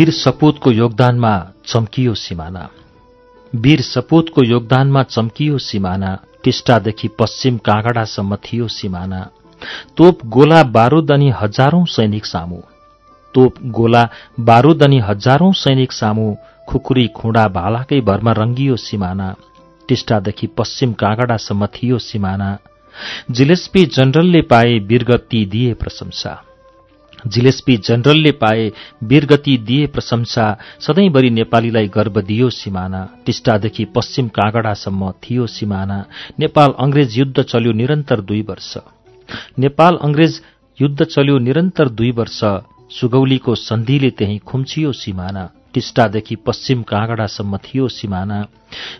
वीर सपूतको योगदानमा चम्कियो सिमाना। वीर सपूतको योगदानमा चम्कियो सिमाना। टिस्टादेखि पश्चिम काँगडासम्म थियो सिमाना। तोप गोला बारूद अनि हजारौं सैनिक सामु। तोप गोला बारूद अनि हजारौं सैनिक सामु खुकुरी खुँडा भालाकै भरमा रंगियो सिमाना। टिस्टादेखि पश्चिम काँगडासम्म थियो सिमाना। जिलेस्पी जनरलले पाए वीरगति दिए प्रशंसा। जिलेस्पी जनरलले पाए वीरगति दिए प्रशंसा सधैँभरि नेपालीलाई गर्व दियो सिमाना। टिस्टादेखि पश्चिम काँगडासम्म थियो सिमाना। नेपाल अंग्रेज युद्ध चल्यो निरन्तर दुई वर्ष। नेपाल अंग्रेज युद्ध चल्यो निरन्तर दुई वर्ष। सुगौलीको सन्धिले त्यही खुम्चियो सिमाना। टिस्टादेखि पश्चिम काँगडासम्म थियो सिमाना।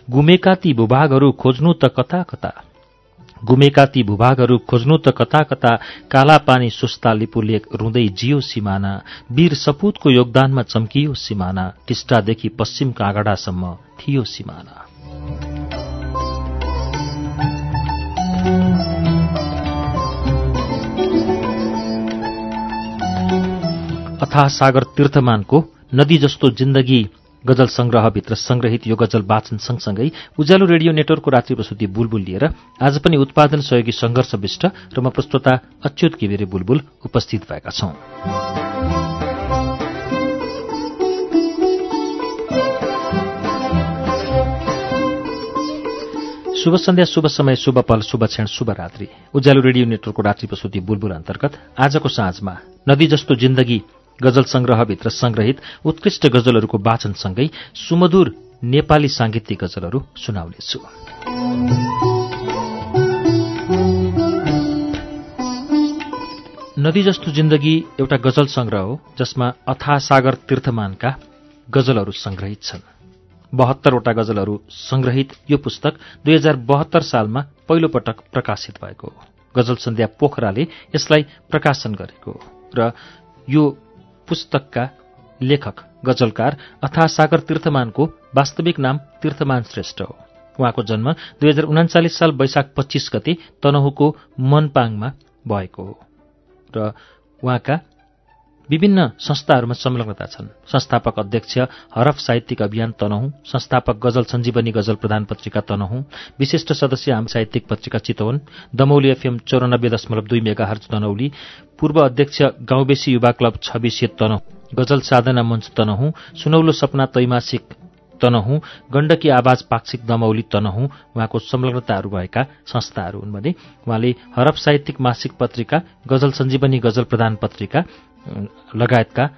गुमेका ती भूभागहरू खोज्नु त कता कता? गुमेका ती भूभागहरू खोज्नु त कता कता काला पानी सुस्ता लिपुलेक रुँदै जियो सिमाना वीर सपूतको योगदानमा चम्कियो सिमाना टिस्टादेखि पश्चिम काँगडासम्म थियो सिमाना। अथाह सागर तीर्थमानको नदी जस्तो जिन्दगी गजल संग्रहभित्र संग्रहित यो गजल वाचन सँगसँगै उज्यालो रेडियो नेटवर्कको रात्रि प्रस्तुति बुलबुल लिएर आज पनि उत्पादन सहयोगी संघर्षविष्ट र म प्रस्तोता अच्युत किवेरे बुलबुल उपस्थित भएका छौं। शुभ सन्ध्या शुभ समय शुभ पल शुभ क्षण शुभ रात्रि। उज्यालो रेडियो नेटवर्कको रात्रि प्रस्तुति बुलबुल अन्तर्गत आजको साँझमा नदी जस्तो जिन्दगी गजल संग्रहभित्र संग्रहित उत्कृष्ट गजलहरूको वाचनसँगै सुमधुर नेपाली सांगीतिक गजलहरू सुनाउनेछु। नदी जस्तो जिन्दगी एउटा गजल संग्रह हो जसमा अथा सागर तीर्थमानका गजलहरू संग्रहित छन्। बहत्तरवटा गजलहरू संग्रहित यो पुस्तक दुई हजार बहत्तर सालमा पहिलो पटक प्रकाशित भएको हो। गजल सन्ध्या पोखराले यसलाई प्रकाशन गरेको र यो पुस्तकका लेखक गजलकार अथा सागर तीर्थमानको वास्तविक नाम तीर्थमान श्रेष्ठ हो। उहाँको जन्म दुई हजार उनाचालिस साल वैशाख पच्चिस गते तनहुको मनपाङमा भएको हो। र उहाँका विभिन्न संस्थाहरूमा संलग्नता छन्। संस्थापक अध्यक्ष हरफ साहित्यिक अभियान तनहुँ। संस्थापक गजल सञ्जीवनी गजल प्रधान पत्रिका तनहुँ। विशिष्ट सदस्य आम साहित्यिक पत्रिका चितवन। दमौली एफएम चौरानब्बे दशमलव दुई मेगा हर्ज तनौली पूर्व अध्यक्ष गाउँबेसी युवा क्लब छबिसे तनहुँ। गजल साधना मञ्च तनहुँ। सुनौलो सपना तैमासिक तनहुँ। गण्डकी आवाज पाक्षिक दमौली तनहुँ। उहाँको संलग्नताहरू भएका संस्थाहरू हुन् भने उहाँले हरफ साहित्यिक मासिक पत्रिका गजल सञ्जीवनी गजल प्रधान पत्रिका लगायतका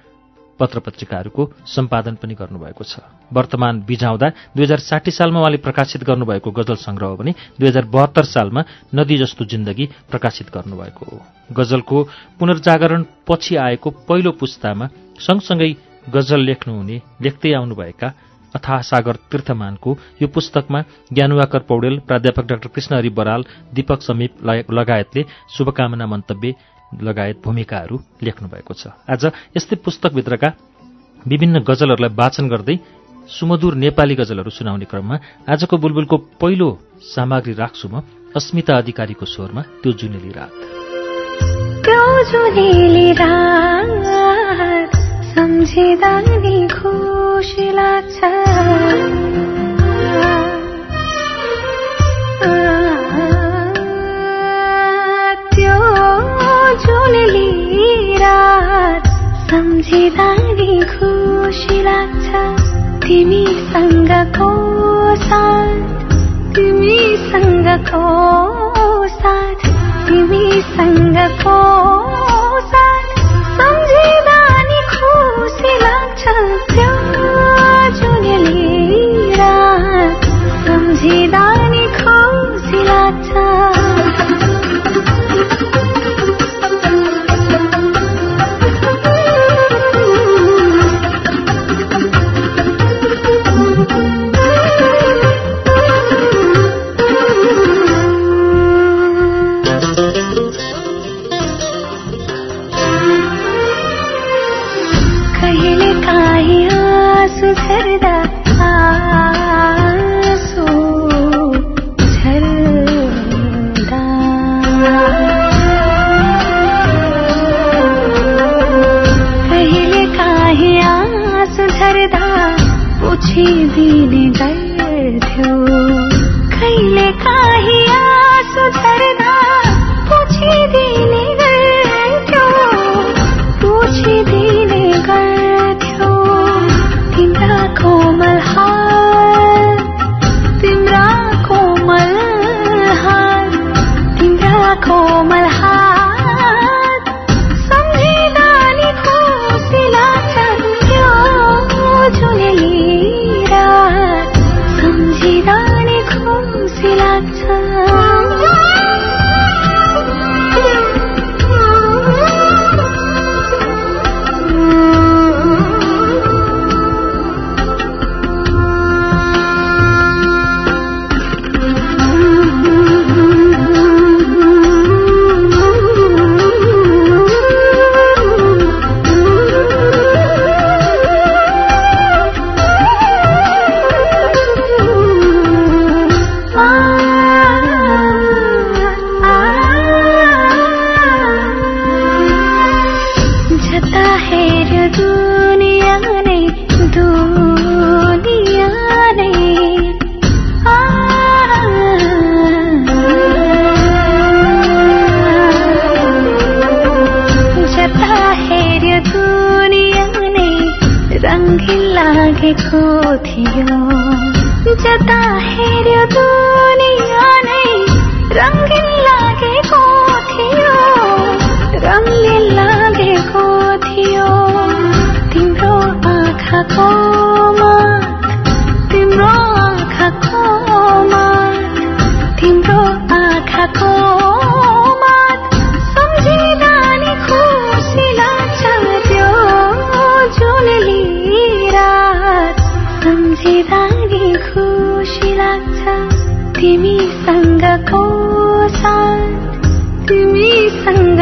पत्र पत्रिकाहरूको सम्पादन पनि गर्नुभएको छ। वर्तमान बिझाउँदा दुई हजार साठी सालमा उहाँले प्रकाशित गर्नुभएको गजल संग्रह भने दुई हजार बहत्तर सालमा नदी जस्तो जिन्दगी प्रकाशित गर्नुभएको हो। गजलको पुनर्जागरण पछि आएको पहिलो पुस्तामा सँगसँगै गजल लेख्नुहुने लेख्दै आउनुभएका अथाह सागर तीर्थमानको यो पुस्तकमा ज्ञानुवाकर पौडेल प्राध्यापक डाक्टर कृष्णहरि बराल दीपक समीप लगायतले शुभकामना मन्तव्य लगायत भूमिकाहरू लेख्नु भएको छ। आज यस्तै पुस्तकभित्रका विभिन्न गजलहरूलाई वाचन गर्दै सुमधुर नेपाली गजलहरू सुनाउने क्रममा आजको बुलबुलको पहिलो सामग्री राख्छु म अस्मिता अधिकारीको स्वरमा त्यो जुनेली रात। सम्झिँदा खुसी लाग्छ। सम्झिँदा नि खुसी लाग्छ तिमीसँगको साथ? तिमीसँगको साथ तिमीसँगको साथ? सम्झिँदा नि खुसी लाग्छ। त्यो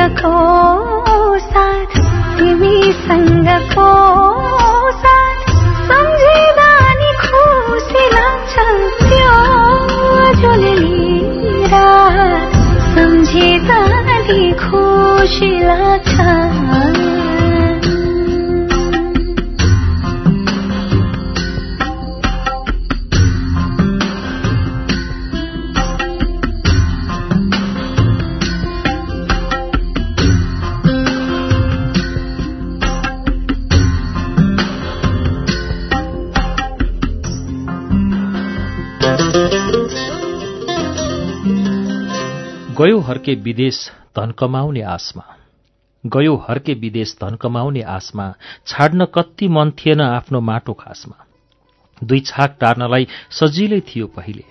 तिमीसँगको साथ तिमीसँगको हर्के विदेश धन कमाउने आशमा। गयो हर्के विदेश धन कमाउने आशमा छाड्न कति मन थिएन आफ्नो माटो खासमा। दुई छाक टार्नलाई सजिलै थियो पहिले।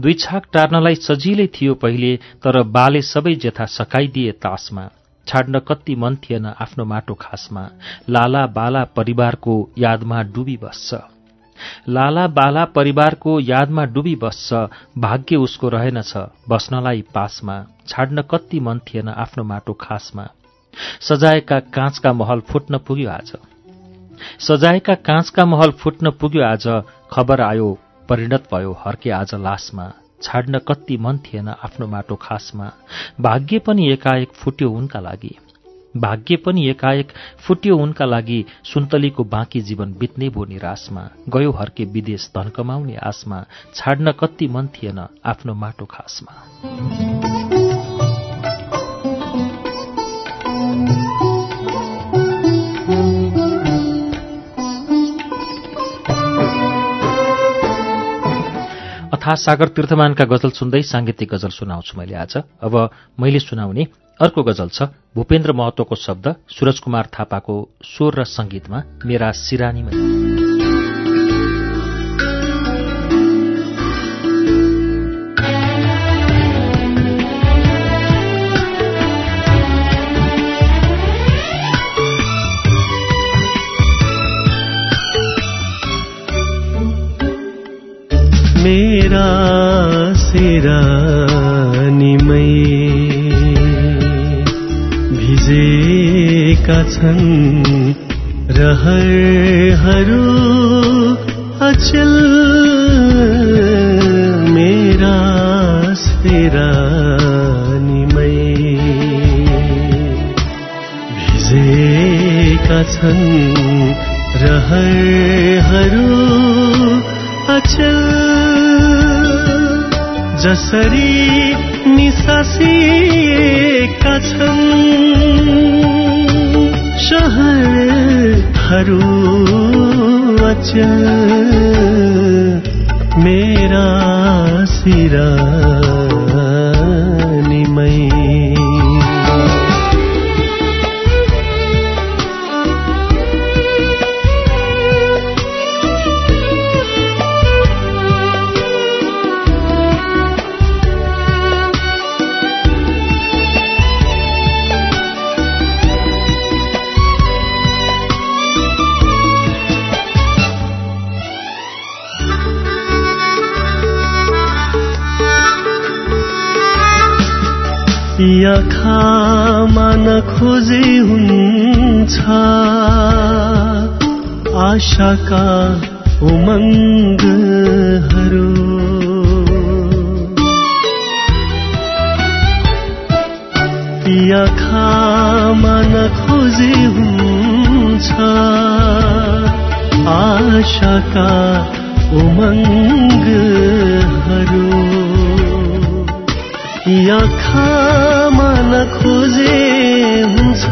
दुई छाक टार्नलाई सजिलै थियो पहिले तर बाले सबै जेथा सकाइदिए तासमा छाड्न कति मन थिएन आफ्नो माटो खासमा लाला बाला परिवारको यादमा डुबी बस्छ। लाला बाला परिवारको यादमा डुबी बस्छ भाग्य उसको रहेनछ। बस्नलाई पासमा छाड्न कति मन थिएन आफ्नो माटो खासमा। सजाएका काँचका महल फुट्न पुग्यो आज। सजाएका काँचका महल फुट्न पुग्यो आज। खबर आयो परिणत भयो हर्के आज लासमा। छाड्न कति मन थिएन आफ्नो माटो खासमा। भाग्य पनि एकाएक फुट्यो उनका लागि। भाग्य पनि एकाएक फुट्यो उनका लागि सुन्तलीको बाँकी जीवन बित्ने भो निराशमा गयो हर्के विदेश धन कमाउने आशमा छाड्न कति मन थिएन आफ्नो माटो खासमा। अथा सागर तीर्थमानका गजल सुन्दै साङ्गीतिक गजल सुनाउँछु मैले आज। अब मैले सुनाउने अर्को गजल छ भूपेन्द्र महतोको शब्द सूरज कुमार थापाको स्वर र संगीतमा मेरा सिरानीमा। मेरा सिरानीमै भिजेका छन्। रहरहरू अचल मेरा सिरानीमै भिजेका छन्। रहरहरू अचल जसरी निसासिएका छन्। सहरहरू अचल मेरा सिरानीमै आँखामा नखोजे हुन्छ। आशाका उमङ्गहरू। आँखामा नखोजे हुन्छ। आशाका उमङ्गहरू। आँखामा नखोजे हुन्छ।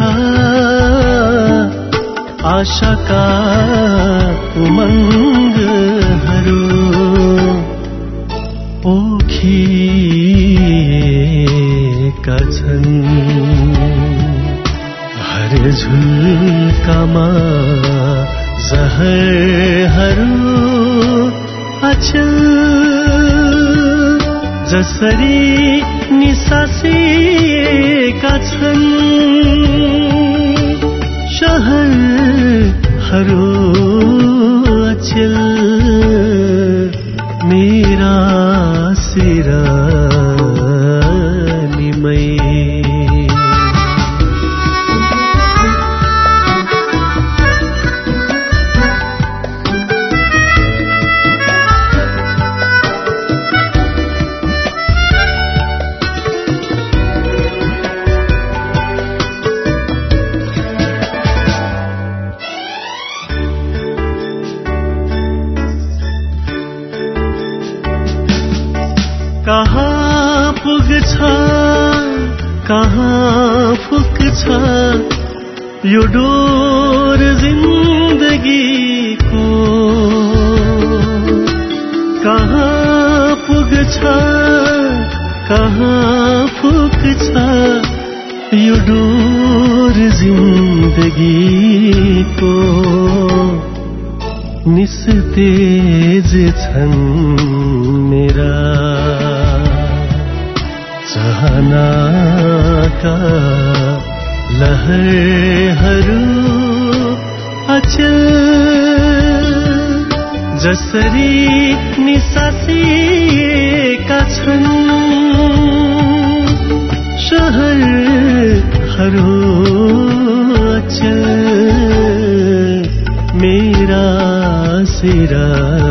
आशाका उमङ्गहरू पोखिएका छन्। हर झुल्कामा जहरहरू अचल। जसरी निसासिएका छन् सहरहरू यो डोर जिन्दगीको कहाँ पुग्छ कहाँ पुग्छ यो डोर जिन्दगीको निस्तेज छन् मेरा। चाहनाका लहरहरू अचल जसरी निसासिएका छन्। सहरहरू अचल मेरा सिरानीमै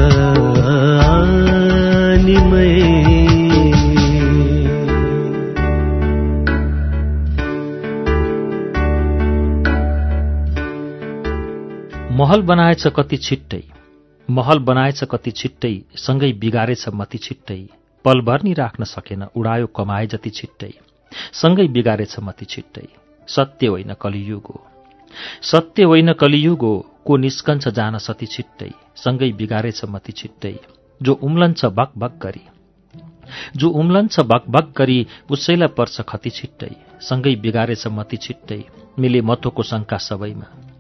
महल बनाएछ कति छिट्टै। महल बनाएछ कति छिट्टै सँगै बिगारेछ मति छिट्टै। पलभर नि राख्न सकेन उडायो कमाए जति छिट्टै। सँगै बिगारेछ मति छिट्टै। सत्य होइन कलियुगो। सत्य होइन कलियुगो को निस्कन्छ जान सति छिट्टै। सँगै बिगारेछ मति छिट्टै। जो उम्लन्छ बक बक गरी। जो उम्लन्छ बक बक गरी उसैलाई पर्छ खति छिट्टै। सँगै बिगारेछ मति छिट्टै। मिले मतोको शङ्का सबैमा।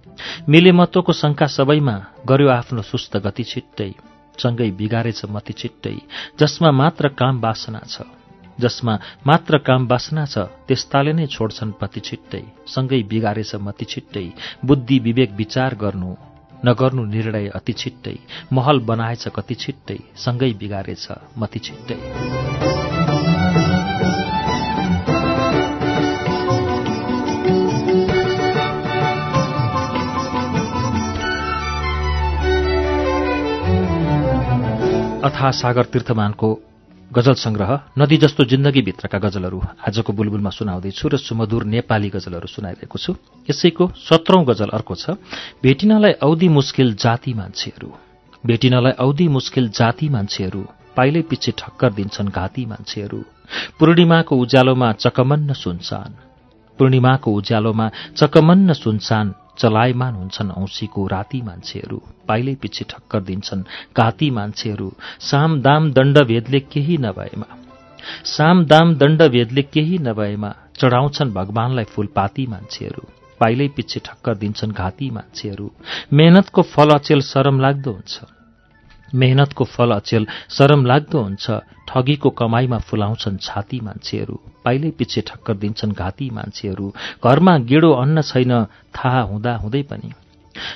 मिले मतोको शङ्का सबैमा गर्यो आफ्नो सुस्त गति छिट्टै सँगै बिगारेछ मति छिट्टै जसमा मात्र काम वासना छ। जसमा मात्र काम वासना छ त्यस्ताले नै छोड्छन् पति छिट्टै सँगै बिगारेछ मति छिट्टै बुद्धि विवेक विचार गर्नु नगर्नु निर्णय अति छिट्टै महल बनाएछ कति छिट्टै सँगै बिगारेछ मति छिट्टै। अथा सागर तीर्थमानको गजल संग्रह नदी जस्तो जिन्दगीभित्रका गजलहरू आजको बुलबुलमा सुनाउँदैछु र सुमधुर नेपाली गजलहरू सुनाइरहेको छु। यसैको सत्रौं गजल अर्को छ भेटिनलाई औधी मुस्किल जाति मान्छेहरू। भेटिनलाई औधी मुस्किल जाति मान्छेहरू पाइलै पछि ठक्कर दिन्छन् घाती मान्छेहरू। पूर्णिमाको उज्यालोमा चकमन्न सुनसान। पूर्णिमाको उज्यालोमा चकमन्न सुनसान चलायमान हुन्छन् औँसीको राती मान्छेहरू पाइलै पछि ठक्कर दिन्छन् घाती मान्छेहरू। साम दाम दण्डभेदले केही नभएमा। साम दाम दण्डभेदले केही नभएमा चढाउँछन् भगवानलाई फूलपाती मान्छेहरू पाइलै पछि ठक्कर दिन्छन् घाती मान्छेहरू। मेहनतको फल अचेल सरम लाग्दो हुन्छ। मेहनतको फल अचेल सरम लाग्दो हुन्छ। ठगीको कमाईमा फुलाउँछन् छाती मान्छेहरू। पाइलै पछि ठक्कर दिन्छन् घाती मान्छेहरू। घरमा गेडो अन्न छैन थाहा हुँदा हुँदै पनि।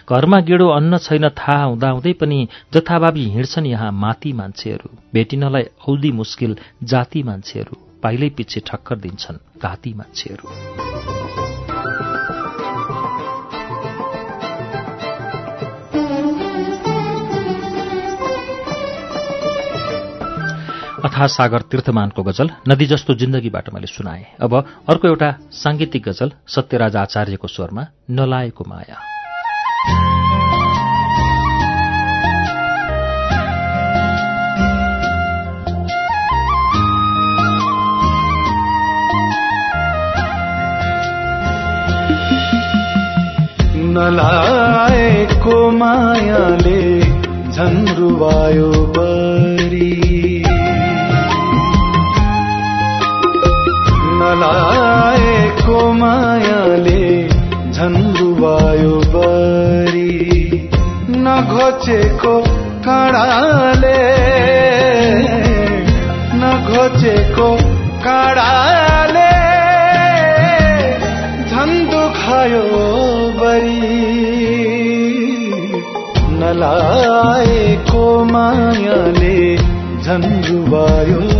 घरमा गेडो अन्न छैन थाहा हुँदा हुँदै पनि जथाभावी हिँड्छन् यहाँ माती मान्छेहरू। भेटिनलाई औधी मुस्किल जाति मान्छेहरू। पाइलै पछि ठक्कर दिन्छन् घाती मान्छेहरू। अथा सागर तीर्थमानको गजल नदी जस्तो जिन्दगीबाट मैले सुनाएँ। अब अर्को एउटा साङ्गीतिक गजल सत्यराज आचार्यको स्वरमा नलाएको माया। नलाएको मायाले झन्रुवायो नलाएको मायाले झन्रुवायो बरी। नघोचेको काँडाले नघोचेको काँडाले झन् दुखायो बरी। नलाएको मायाले झन्रुवायो बरी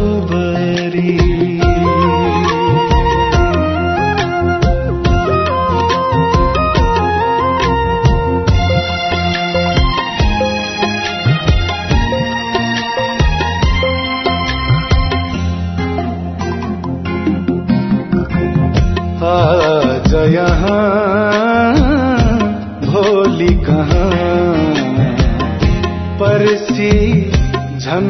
आज यहाँ भोलि कहाँ? परसी झन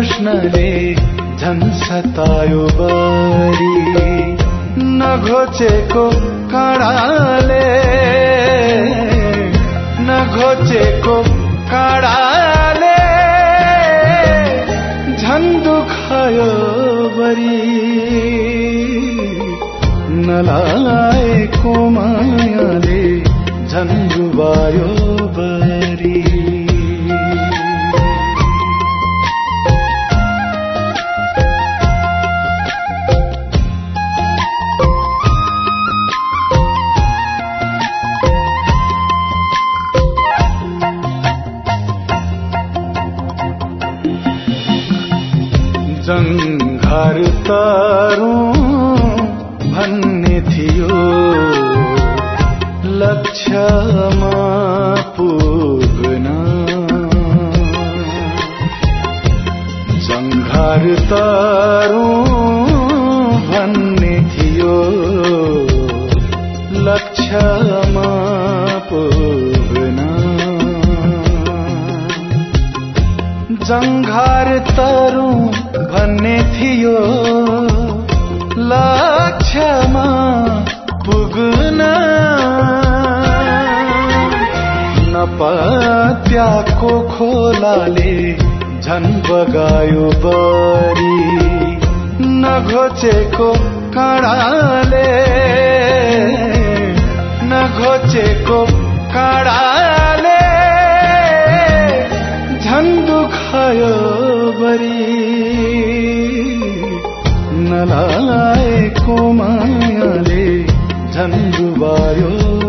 प्रश्नले झन् सतायो बरी। नघोचेको काँडाले नघोचेको काँडाले झन् दुखायो बरी। नलाएको मायाले झन् डुबायो धन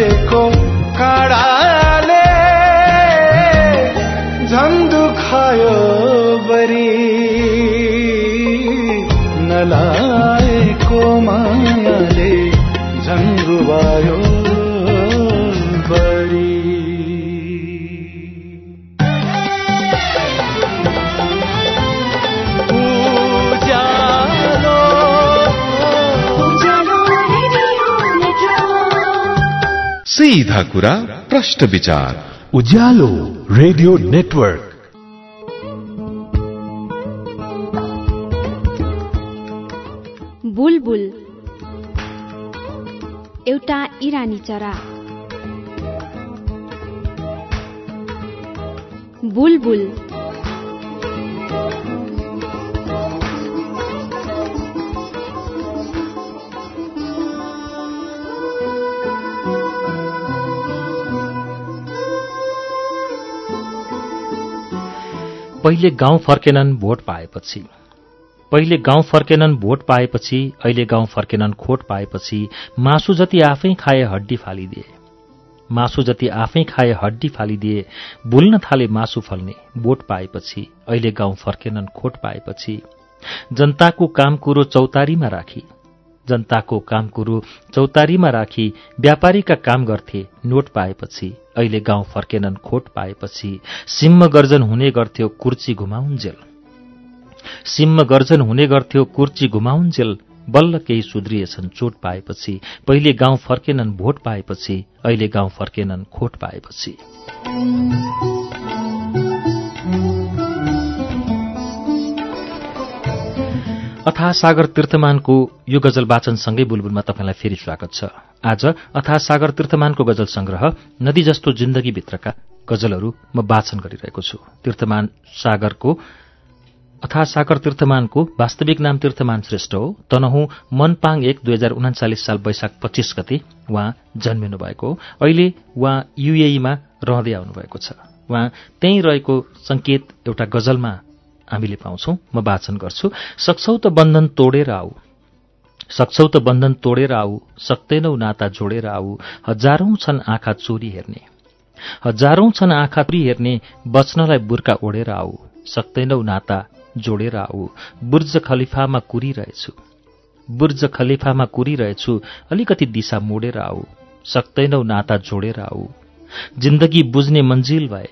नघोचेको सीधा कुरा प्रश्न विचार। Ujyalo radio network. बुलबुल। एउटा इरानी चरा। बुलबुल। पहिले गाउँ फर्केनन् भोट पाएपछि। पहिले गाउँ फर्केनन् भोट पाएपछि अहिले गाउँ फर्केनन् खोट पाएपछि मासु जति आफै खाए हड्डी फालिदिए। मासु जति आफै खाए हड्डी फालिदिए भुल्न थाले मासु फल्ने भोट पाएपछि अहिले गाउँ फर्केनन् खोट पाएपछि। जनताको काम कुरो चौतारीमा राखी। जनताको काम कुरो चौतारीमा राखी व्यापारीका काम गर्थे नोट पाएपछि अहिले गाउँ फर्केनन् खोट पाएपछि सिम्म गर्जन हुने गर्थ्यो कुर्ची घुमाउन्जेल। सिम्म गर्जन हुने गर्थ्यो कुर्ची घुमाउन्जेल बल्ल केही सुध्रिएछन् चोट पाएपछि पहिले गाउँ फर्केनन् भोट पाएपछि अहिले गाउँ फर्केनन् खोट पाएपछि। अथा सागर तीर्थमानको यो गजल वाचनसँगै बुलबुलमा तपाईँलाई फेरि स्वागत छ। आज अथा सागर तीर्थमानको गजल संग्रह नदी जस्तो जिन्दगीभित्रका गजलहरू म वाचन गरिरहेको छु। तीर्थमान सागरको अथा सागर तीर्थमानको वास्तविक नाम तीर्थमान श्रेष्ठ हो। तनहु मनपाङ एक दुई हजार उनाचालिस साल वैशाख पच्चिस गते उहाँ जन्मिनु भएको हो। अहिले उहाँ युएईमा रहँदै आउनुभएको छ। उहाँ त्यहीँ रहेको संकेत एउटा गजलमा हामीले पाउँछौ। म वाचन गर्छु। सक्छौ त बन्धन तोडेर आऊ। सक्छौ त बन्धन तोडेर आऊ। सक्दैनौ नाता जोडेर आऊ। हजारौं छन् आँखा चोरी हेर्ने। हजारौं छन् आँखा चोरी हेर्ने। बच्नलाई बुर्का ओढेर आऊ। सक्दैनौ नाता जोडेर आऊ। बुर्ज खलिफामा कुरिरहेछु। बुर्ज खलिफामा कुरिरहेछु। अलिकति दिशा मोडेर आऊ। सक्दैनौ नाता जोडेर आऊ। जिन्दगी बुझ्ने मन्जिल भए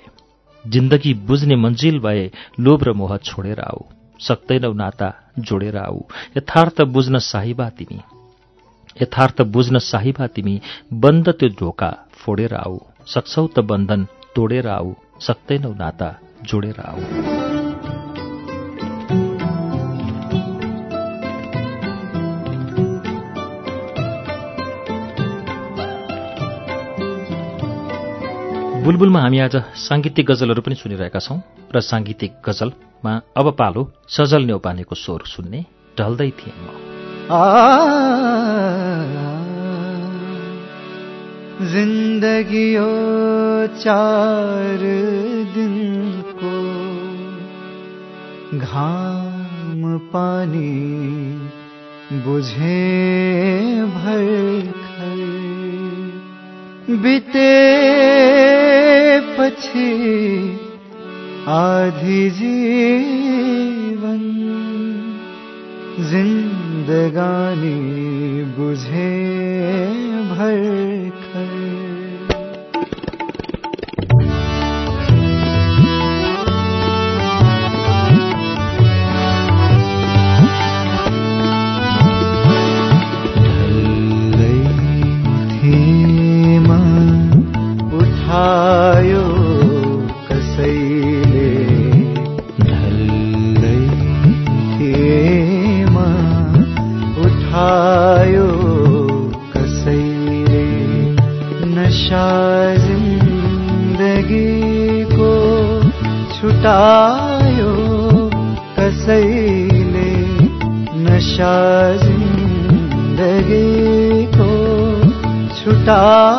जिन्दगी बुझ्ने मन्जिल भए लोभ र मोह छोडेर आऊ। सक्दैनौ नाता जोडेर आऊ। यथार्थ बुझ्न साहिबा तिमी। यथार्थ बुझ्न साहिबा तिमी बन्द त्यो ढोका फोडेर आऊ। सक्छौ त बन्धन तोडेर आऊ। सक्दैनौ नाता जोडेर आऊ। बुलबुलमा हामी आज साङ्गीतिक गजलहरू पनि सुनिरहेका छौं र साङ्गीतिक गजलमा अब पालो सजल न्यौपानेको स्वर सुन्ने ढल्दै थिएँ म। जिंदगी ओ चार दिन को घाम पानी बुझे भर बीते पछि आधी जीवन जिंदगानी बुझे भर। 다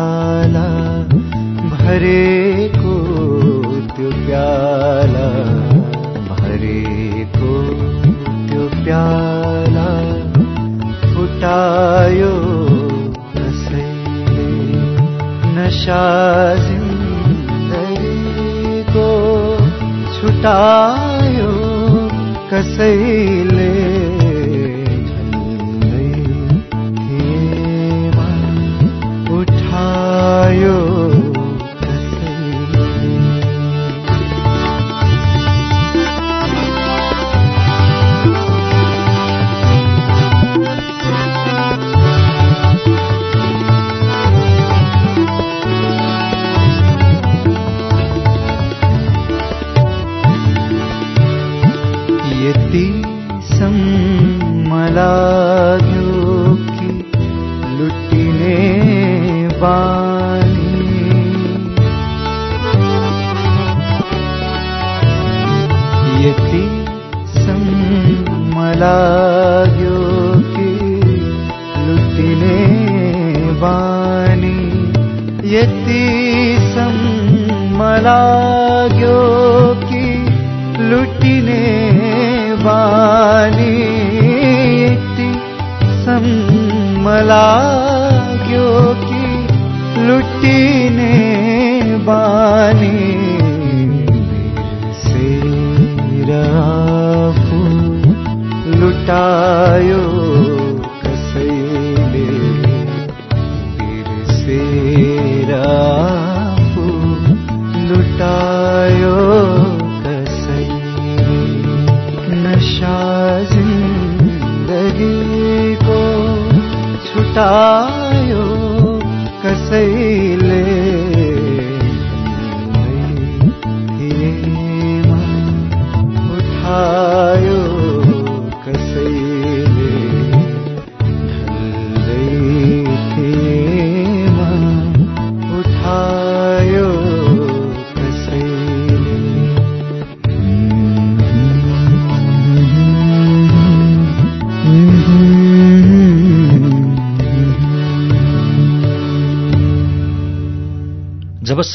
जाला भरे को त्यो प्याला, भरे को त्यो प्याला, फुटायो कसैले नशा जिन्दगी को छुटायो कसैले लाग्यो कि लुटिने बानी सम्म लाग्यो कि लुटिने बानी सेरा लुटायो।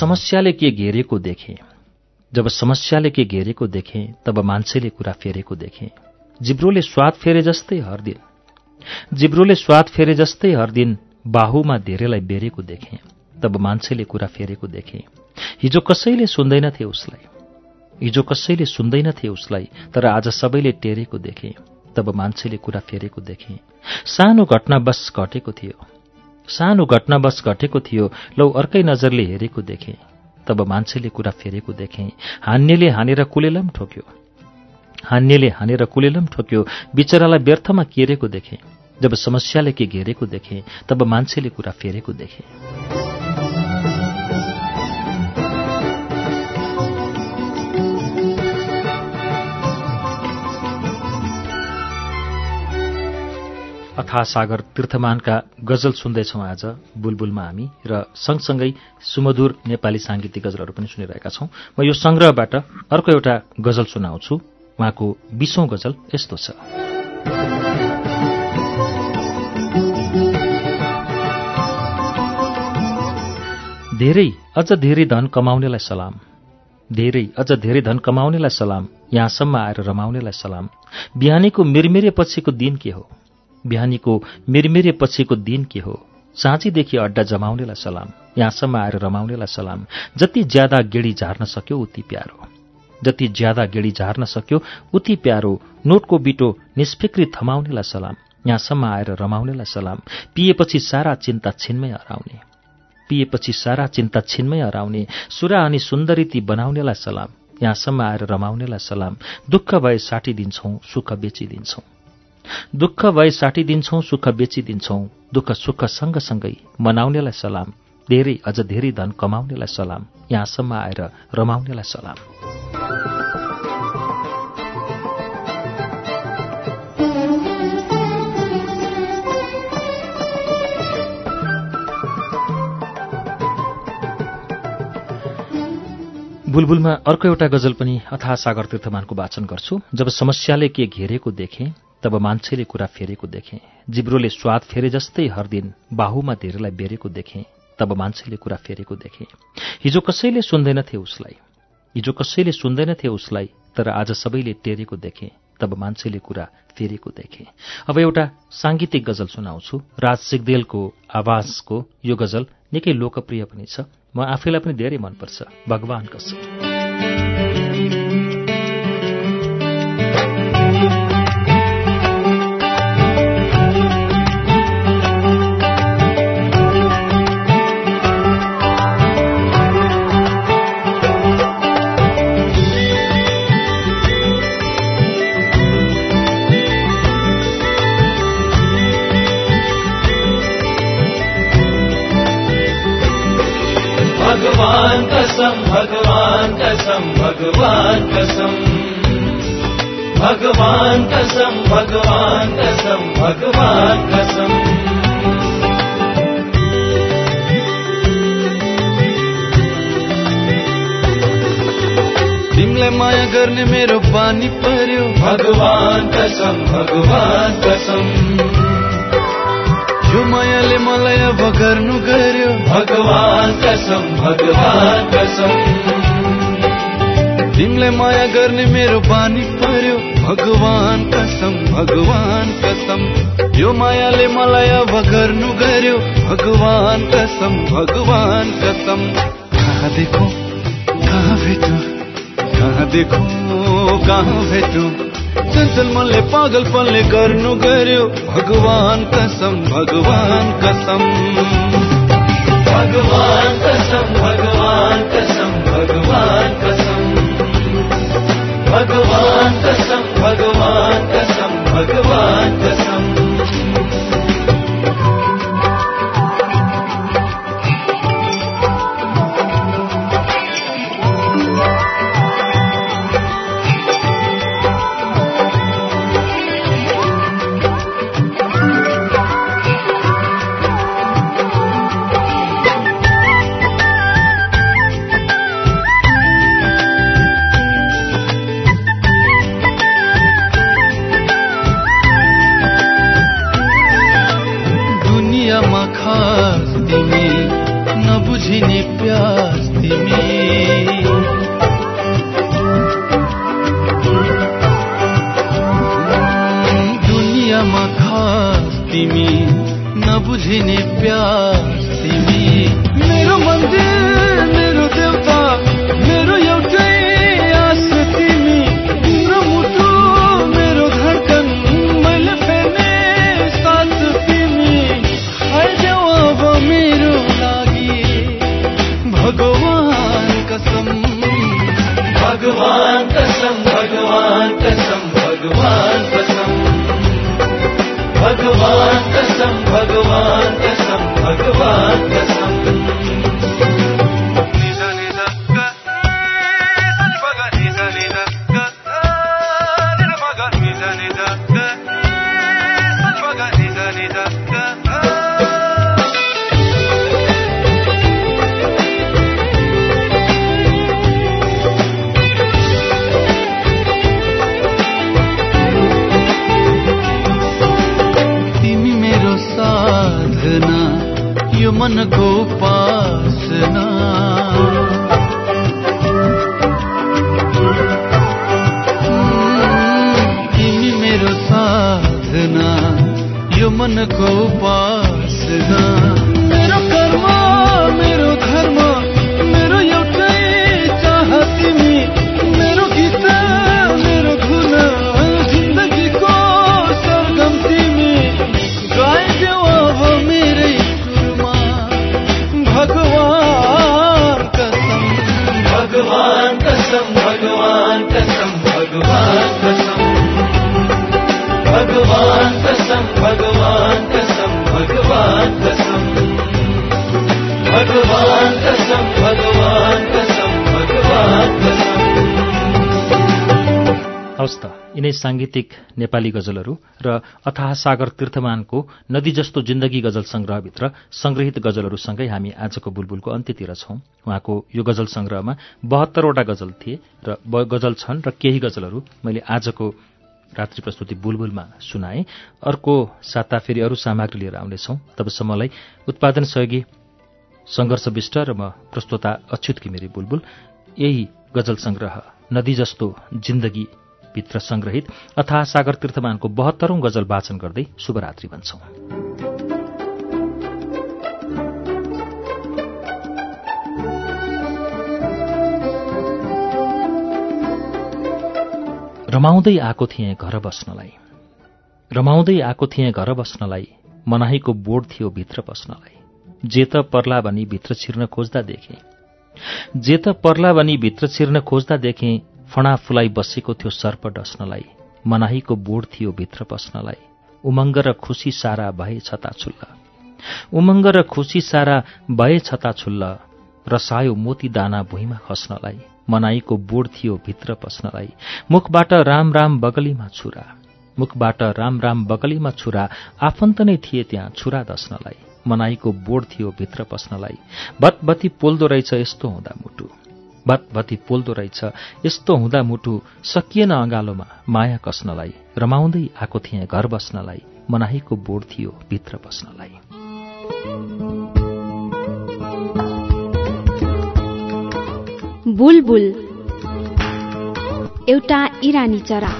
समस्याले के घेरेको देखेँ? जब समस्याले के घेरेको देखेँ तब मान्छेले कुरा फेरेको देखेँ। जिब्रोले स्वाद फेरे जस्तै हर दिन। जिब्रोले स्वाद फेरे जस्तै हर दिन बाहुमा धेरैलाई बेरेको देखेँ। तब मान्छेले कुरा फेरेको देखेँ। हिजो कसैले सुन्दैनथे उसलाई। हिजो कसैले सुन्दैनथे उसलाई तर आज सबैले टेरेको देखेँ। तब मान्छेले कुरा फेरेको देखेँ। सानो घटना बस घटेको थियो। सानो घटना बस घटेको थियो। लौ अर्कै नजरले हेरेको देखेँ। तब मान्छेले कुरा फेरेको देखेँ। हान्नेले हानेर कुलेलम ठोक्यो। हान्नेले हानेर कुलेलम ठोक्यो। बिचरालाई व्यर्थमा केरेको देखेँ। जब समस्याले के घेरेको देखेँ तब मान्छेले कुरा फेरेको देखेँ। अथा सागर तीर्थमानका गजल सुन्दैछौँ आज बुलबुलमा हामी र सँगसँगै सुमधुर नेपाली साङ्गीतिक गजलहरू पनि सुनिरहेका छौं। म यो संग्रहबाट अर्को एउटा गजल सुनाउँछु। उहाँको बीसौं गजल यस्तो छ। धेरै अझ धेरै धन कमाउनेलाई सलाम। धेरै अझ धेरै धन कमाउनेलाई सलाम। यहाँसम्म आएर रमाउनेलाई सलाम। बिहानीको मिरमिरे पछिको दिन के हो? बिहानीको मिरमिरे पछिको दिन के हो? साँचीदेखि अड्डा जमाउनेलाई सलाम यहाँसम्म आएर रमाउनेलाई सलाम। जति ज्यादा गेडी झार्न सक्यो उति प्यारो। जति ज्यादा गेडी झार्न सक्यो उति प्यारो। नोटको बिटो निष्फिक्री थमाउनेलाई सलाम यहाँसम्म आएर रमाउनेलाई सलाम। पिएपछि सारा चिन्ता छिनमै हराउने। पिएपछि सारा चिन्ता छिनमै हराउने। सुरा अनि सुन्दरीती बनाउनेलाई सलाम यहाँसम्म आएर रमाउनेलाई सलाम। दुःख भए साटिदिन्छौँ सुख बेचिदिन्छौँ। दुःख भए साटिदिन्छौँ सुख बेचिदिन्छौँ दुःख सुख सँगसँगै मनाउनेलाई सलाम। धेरै अझ धेरै धन कमाउनेलाई सलाम। यहाँसम्म आएर रमाउनेलाई सलाम। बुलबुलमा अर्को एउटा गजल पनि अथा सागर तीर्थमानको वाचन गर्छु। जब समस्याले के घेरेको देखेँ तब मान्छेले कुरा फेरेको देखेँ। जिब्रोले स्वाद फेरे जस्तै हर दिन बाहुमा धेरैलाई बेरेको देखेँ। तब मान्छेले कुरा फेरेको देखेँ। हिजो कसैले सुन्दैनथे उसलाई। हिजो कसैले सुन्दैनथे उसलाई तर आज सबैले टेरेको देखेँ। तब मान्छेले कुरा फेरेको देखेँ। अब एउटा साङ्गीतिक गजल सुनाउँछु। राज सिगदेलको आवाजको यो गजल निकै लोकप्रिय पनि छ। म आफैलाई पनि धेरै मनपर्छ। भगवान कसम भगवान कसम भगवान कसम भगवान कसम भगवान कसम। तिमीलाई माया गर्ने मेरो बानी पर्यो। भगवान कसम भगवान कसम। यो मायाले मलाई अब गर्नु गर्यो। भगवान कसम भगवान कसम। तिमीलाई माया गर्ने मेरो बानी पर्यो। भगवान कसम भगवान कसम। यो मायाले मलाई अब गर्नु गर्यो। भगवान कसम भगवान कसम। कहाँ देखो कहाँ भेटो कहाँ देखो कहाँ भेटो। चञ्चल मनले पागलपनले गर्नु गर्यो। भगवान कसम भगवान कसम। भगवान कसम भगवान कसम भगवान भगवान कसम भगवान कसम भगवान कसम तिमी नबुझिने प्यास तिमी। मेरो मन्दिर मेरो देवता Santa. को साङ्गीतिक नेपाली गजलहरू र अथाह सागर तीर्थमानको नदी जस्तो जिन्दगी गजल संग्रहभित्र संग्रहित गजलहरूसँगै हामी आजको बुलबुलको अन्त्यतिर छौं। उहाँको यो गजल संग्रहमा बहत्तरवटा गजल थिए र गजल छन् र केही गजलहरू मैले आजको रात्रि प्रस्तुति बुलबुलमा सुनाए। अर्को साता फेरि अरू सामग्री लिएर आउनेछौं। तबसम्मलाई उत्पादन सहयोगी संघर्ष विष्ट र म प्रस्तोता अच्युत किमिरी बुलबुल। यही गजल संग्रह नदी जस्तो जिन्दगी भित्र संग्रहित अथाह सागर तीर्थमानको बहत्तरौं गजल वाचन गर्दै शुभरात्रि भन्छौं। रमाउँदै आएको थिएँ घर बस्नलाई। रमाउँदै आएको थिएँ घर बस्नलाई मनाहीको बोर्ड थियो भित्र बस्नलाई। जे त पर्ला भनी भित्र छिर्न खोज्दा देखेँ। जे त पर्ला भनी भित्र छिर्न खोज्दा देखेँ फणा फुलाई बसेको थियो सर्प डस्नलाई मनाहीको बोर्ड थियो भित्र बस्नलाई उमङ्ग र खुसी सारा भए छताछुल्ल उमङ्ग र खुसी सारा भए छताछुल्ल रसायो मोती दाना भुइँमा खस्नलाई मनाईको बोर्ड थियो भित्र पस्नलाई। मुखबाट राम राम बगलीमा छुरा। मुखबाट राम राम बगलीमा छुरा आफन्त नै थिए त्यहाँ छुरा दस्नलाई मनाईको बोर्ड थियो भित्र पस्नलाई। भतभती पोल्दो रहेछ यस्तो हुँदा मुटु। भतभती पोल्दो रहेछ। यस्तो हुँदा मुटु सकिएन अँगालोमा। माया कस्नलाई रमाउँदै आएको थिएँ घर बस्नलाई। मनाहीको बोर्ड थियो भित्र बस्नलाई। बुलबुल। एउटा इरानी चरा।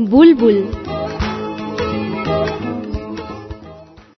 बुलबुल।